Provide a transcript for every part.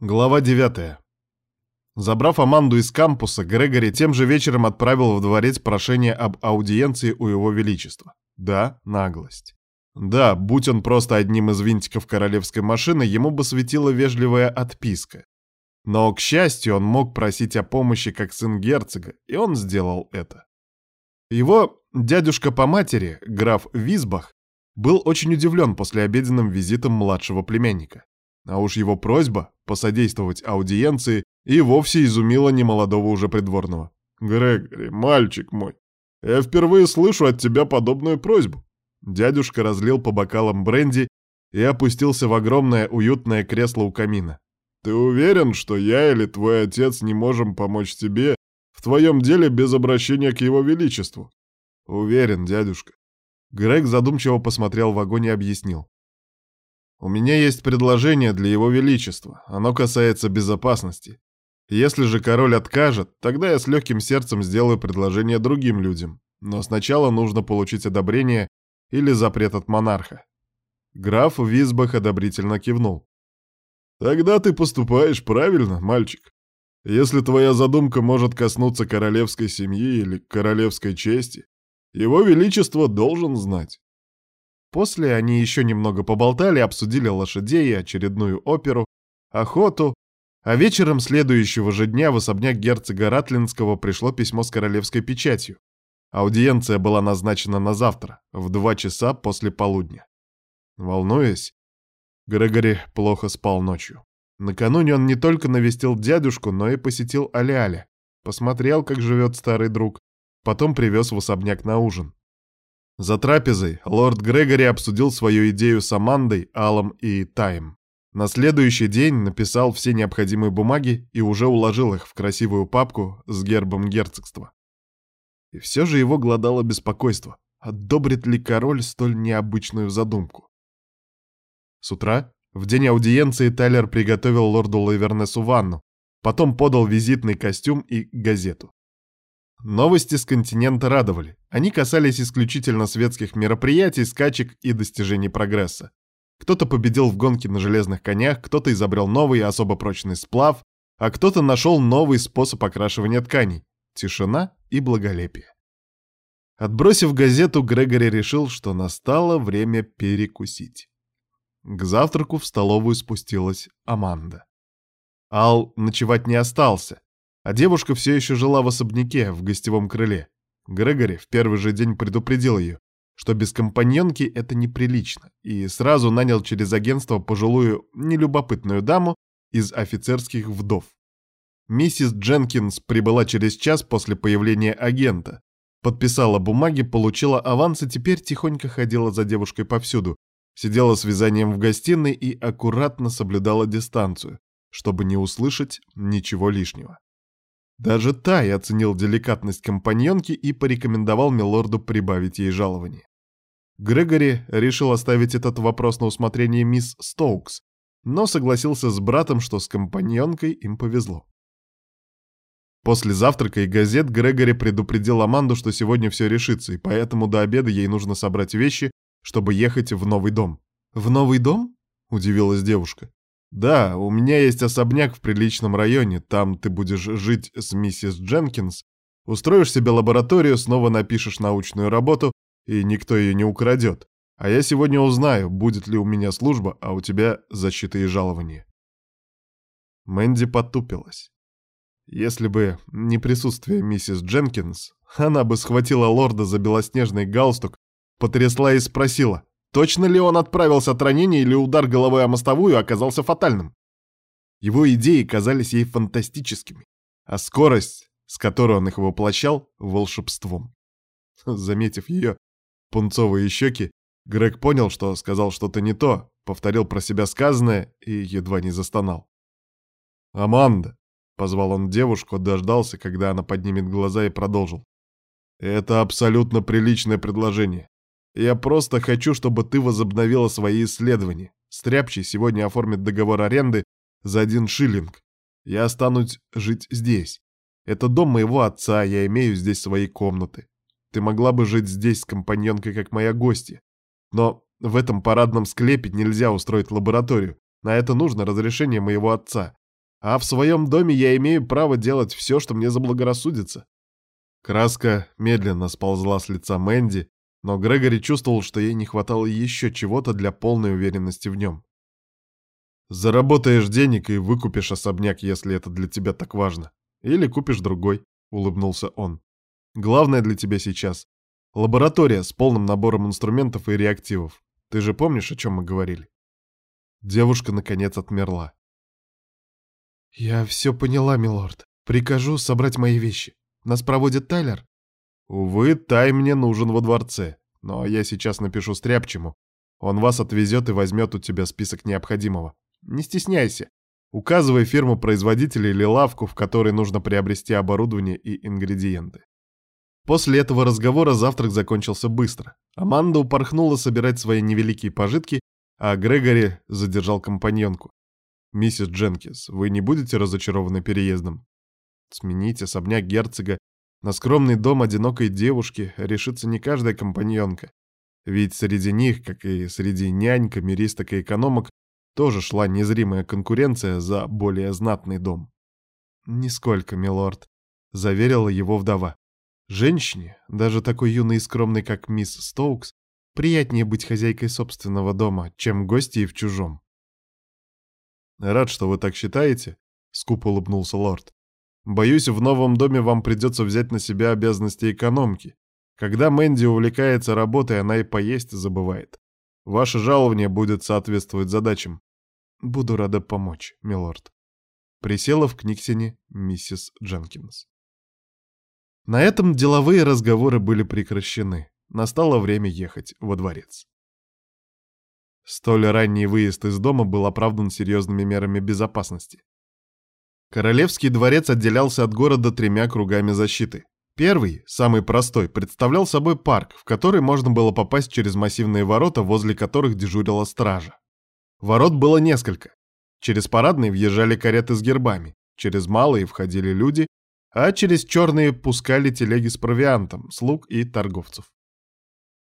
Глава 9. Забрав Аманду из кампуса, Грегори тем же вечером отправил в дворец прошение об аудиенции у его величества. Да, наглость. Да, будь он просто одним из винтиков королевской машины, ему бы светила вежливая отписка. Но, к счастью, он мог просить о помощи как сын герцога, и он сделал это. Его дядюшка по матери, граф Визбах, был очень удивлен после обеденным визитом младшего племянника. А уж его просьба посодействовать аудиенции и вовсе изумила немолодого уже придворного. «Грегори, мальчик мой, я впервые слышу от тебя подобную просьбу». Дядюшка разлил по бокалам бренди и опустился в огромное уютное кресло у камина. «Ты уверен, что я или твой отец не можем помочь тебе в твоем деле без обращения к его величеству?» «Уверен, дядюшка». Грег задумчиво посмотрел в огонь и объяснил. У меня есть предложение для его величества. Оно касается безопасности. Если же король откажет, тогда я с легким сердцем сделаю предложение другим людям. Но сначала нужно получить одобрение или запрет от монарха. Граф Визбах одобрительно кивнул. «Тогда ты поступаешь правильно, мальчик. Если твоя задумка может коснуться королевской семьи или королевской чести, его величество должен знать. После они еще немного поболтали, обсудили лошадей, очередную оперу, охоту, а вечером следующего же дня в особняк герцога Ратлинского пришло письмо с королевской печатью. Аудиенция была назначена на завтра, в два часа после полудня. Волнуясь, Грегори плохо спал ночью. Накануне он не только навестил дядюшку, но и посетил Аляля, посмотрел, как живет старый друг, потом привез в особняк на ужин. За трапезой лорд Грегори обсудил свою идею с Амандой, Алом и Тайм. На следующий день написал все необходимые бумаги и уже уложил их в красивую папку с гербом герцогства. И все же его глодало беспокойство. Одобрит ли король столь необычную задумку? С утра, в день аудиенции, Тайлер приготовил лорду Лавернесу ванну, потом подал визитный костюм и газету. Новости с континента радовали. Они касались исключительно светских мероприятий, скачек и достижений прогресса. Кто-то победил в гонке на железных конях, кто-то изобрел новый особо прочный сплав, а кто-то нашел новый способ окрашивания тканей — тишина и благолепие. Отбросив газету, Грегори решил, что настало время перекусить. К завтраку в столовую спустилась Аманда. Ал ночевать не остался, а девушка все еще жила в особняке, в гостевом крыле. Грегори в первый же день предупредил ее, что без компаньонки это неприлично, и сразу нанял через агентство пожилую, нелюбопытную даму из офицерских вдов. Миссис Дженкинс прибыла через час после появления агента, подписала бумаги, получила аванс и теперь тихонько ходила за девушкой повсюду, сидела с вязанием в гостиной и аккуратно соблюдала дистанцию, чтобы не услышать ничего лишнего. Даже Тай оценил деликатность компаньонки и порекомендовал милорду прибавить ей жалование. Грегори решил оставить этот вопрос на усмотрение мисс Стоукс, но согласился с братом, что с компаньонкой им повезло. После завтрака и газет Грегори предупредил Аманду, что сегодня все решится, и поэтому до обеда ей нужно собрать вещи, чтобы ехать в новый дом. «В новый дом?» — удивилась девушка. «Да, у меня есть особняк в приличном районе, там ты будешь жить с миссис Дженкинс, устроишь себе лабораторию, снова напишешь научную работу, и никто ее не украдет. А я сегодня узнаю, будет ли у меня служба, а у тебя защита и жалование». Мэнди потупилась. Если бы не присутствие миссис Дженкинс, она бы схватила лорда за белоснежный галстук, потрясла и спросила, Точно ли он отправился от ранения или удар головой о мостовую оказался фатальным? Его идеи казались ей фантастическими, а скорость, с которой он их воплощал, — волшебством. Заметив ее пунцовые щеки, Грег понял, что сказал что-то не то, повторил про себя сказанное и едва не застонал. «Аманда!» — позвал он девушку, дождался, когда она поднимет глаза и продолжил. «Это абсолютно приличное предложение. Я просто хочу, чтобы ты возобновила свои исследования. Стряпчий сегодня оформит договор аренды за один шиллинг. Я останусь жить здесь. Это дом моего отца, я имею здесь свои комнаты. Ты могла бы жить здесь с компаньонкой, как моя гостья. Но в этом парадном склепе нельзя устроить лабораторию. На это нужно разрешение моего отца. а в своем доме я имею право делать все, что мне заблагорассудится. Краска медленно сползла с лица Мэнди, но Грегори чувствовал, что ей не хватало еще чего-то для полной уверенности в нем. «Заработаешь денег и выкупишь особняк, если это для тебя так важно. Или купишь другой», — улыбнулся он. «Главное для тебя сейчас — лаборатория с полным набором инструментов и реактивов. Ты же помнишь, о чем мы говорили?» Девушка, наконец, отмерла. «Я все поняла, милорд. Прикажу собрать мои вещи. Нас проводит Тайлер?» «Увы, Тай мне нужен во дворце. Но я сейчас напишу Стряпчему. Он вас отвезет и возьмет у тебя список необходимого. Не стесняйся. Указывай фирму-производителя или лавку, в которой нужно приобрести оборудование и ингредиенты. После этого разговора завтрак закончился быстро. Аманда упорхнула собирать свои невеликие пожитки, а Грегори задержал компаньонку. «Миссис Дженкинс, вы не будете разочарованы переездом? Сменить особняк герцога на скромный дом одинокой девушки решится не каждая компаньонка. Ведь среди них, как и среди нянь, камеристок и экономок, тоже шла незримая конкуренция за более знатный дом. «Нисколько, милорд», — заверила его вдова. «Женщине, даже такой юной и скромной, как мисс Стоукс, приятнее быть хозяйкой собственного дома, чем гостьей в чужом». «Рад, что вы так считаете», — скупо улыбнулся лорд. «Боюсь, в новом доме вам придется взять на себя обязанности экономки. Когда Мэнди увлекается работой, она и поесть забывает. Ваше жалование будет соответствовать задачам. Буду рада помочь, милорд. Присела в Книксине миссис Дженкинс. На этом деловые разговоры были прекращены. Настало время ехать во дворец. Столь ранний выезд из дома был оправдан серьезными мерами безопасности. Королевский дворец отделялся от города тремя кругами защиты. Первый, самый простой, представлял собой парк, в который можно было попасть через массивные ворота, возле которых дежурила стража. Ворот было несколько. Через парадные въезжали кареты с гербами, через малые входили люди, а через черные пускали телеги с провиантом, слуг и торговцев.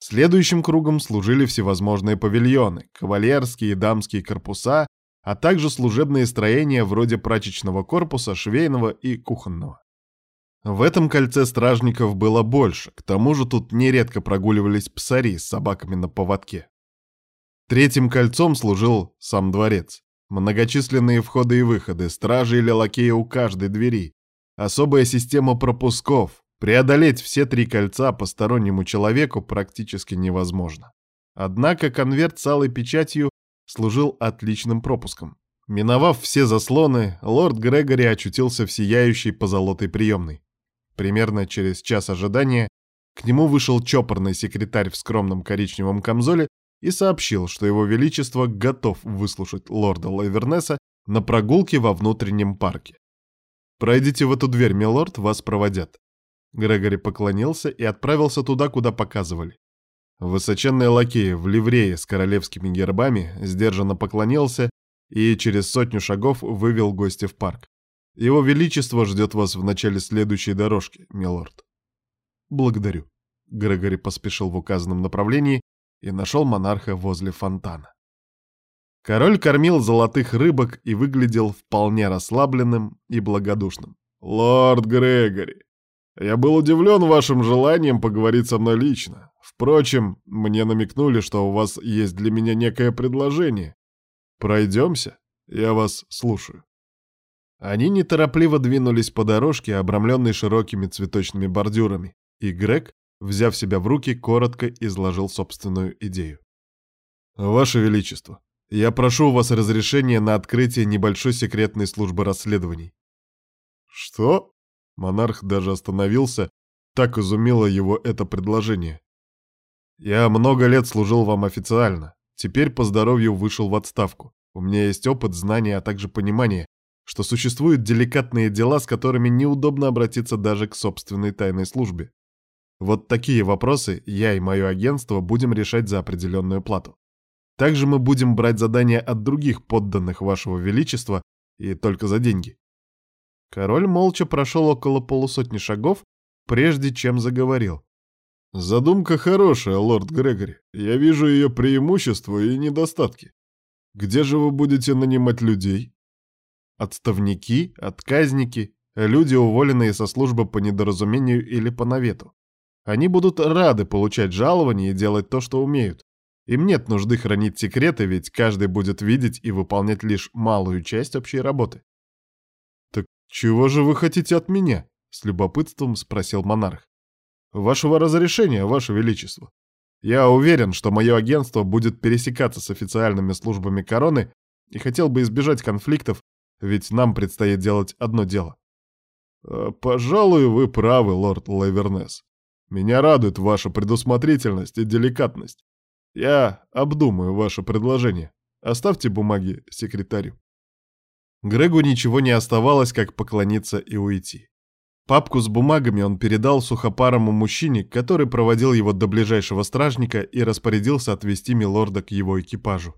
Следующим кругом служили всевозможные павильоны, кавалерские и дамские корпуса, а также служебные строения вроде прачечного корпуса, швейного и кухонного. В этом кольце стражников было больше, к тому же тут нередко прогуливались псари с собаками на поводке. Третьим кольцом служил сам дворец. Многочисленные входы и выходы, стражи или лакеи у каждой двери. Особая система пропусков. Преодолеть все три кольца постороннему человеку практически невозможно. Однако конверт с алой печатью служил отличным пропуском. Миновав все заслоны, лорд Грегори очутился в сияющей позолотой приемной. Примерно через час ожидания к нему вышел чопорный секретарь в скромном коричневом камзоле и сообщил, что его величество готов выслушать лорда Лавернеса на прогулке во внутреннем парке. «Пройдите в эту дверь, милорд, вас проводят». Грегори поклонился и отправился туда, куда показывали. Высоченный лакей в ливрее с королевскими гербами сдержанно поклонился и через сотню шагов вывел гостя в парк. Его Величество ждет вас в начале следующей дорожки, милорд. Благодарю. Грегори поспешил в указанном направлении и нашел монарха возле фонтана. Король кормил золотых рыбок и выглядел вполне расслабленным и благодушным. «Лорд Грегори, я был удивлен вашим желанием поговорить со мной лично. Впрочем, мне намекнули, что у вас есть для меня некое предложение. Пройдемся? Я вас слушаю». Они неторопливо двинулись по дорожке, обрамленной широкими цветочными бордюрами, и Грег взяв себя в руки, коротко изложил собственную идею. «Ваше Величество, я прошу у вас разрешения на открытие небольшой секретной службы расследований». «Что?» Монарх даже остановился, так изумило его это предложение. «Я много лет служил вам официально. Теперь по здоровью вышел в отставку. У меня есть опыт, знания, а также понимание, что существуют деликатные дела, с которыми неудобно обратиться даже к собственной тайной службе. Вот такие вопросы я и мое агентство будем решать за определенную плату. Также мы будем брать задания от других подданных вашего величества и только за деньги. Король молча прошел около полусотни шагов, прежде чем заговорил. Задумка хорошая, лорд Грегори. Я вижу ее преимущества и недостатки. Где же вы будете нанимать людей? Отставники, отказники, люди, уволенные со службы по недоразумению или по навету. Они будут рады получать жалования и делать то, что умеют. Им нет нужды хранить секреты, ведь каждый будет видеть и выполнять лишь малую часть общей работы. «Так чего же вы хотите от меня?» — с любопытством спросил монарх. «Вашего разрешения, Ваше Величество. Я уверен, что мое агентство будет пересекаться с официальными службами короны и хотел бы избежать конфликтов, ведь нам предстоит делать одно дело». «Э, «Пожалуй, вы правы, лорд Лавернес. Меня радует ваша предусмотрительность и деликатность. Я обдумаю ваше предложение. Оставьте бумаги секретарю. Грегу ничего не оставалось, как поклониться и уйти. Папку с бумагами он передал сухопарому мужчине, который проводил его до ближайшего стражника и распорядился отвезти милорда к его экипажу.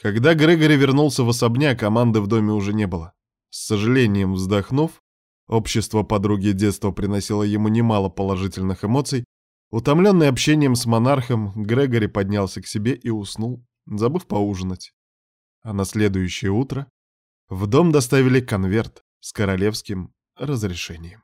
Когда Грегори вернулся в особняк, команды в доме уже не было. С сожалением вздохнув, общество подруги детства приносило ему немало положительных эмоций, Утомленный общением с монархом, Грегори поднялся к себе и уснул, забыв поужинать. А на следующее утро в дом доставили конверт с королевским разрешением.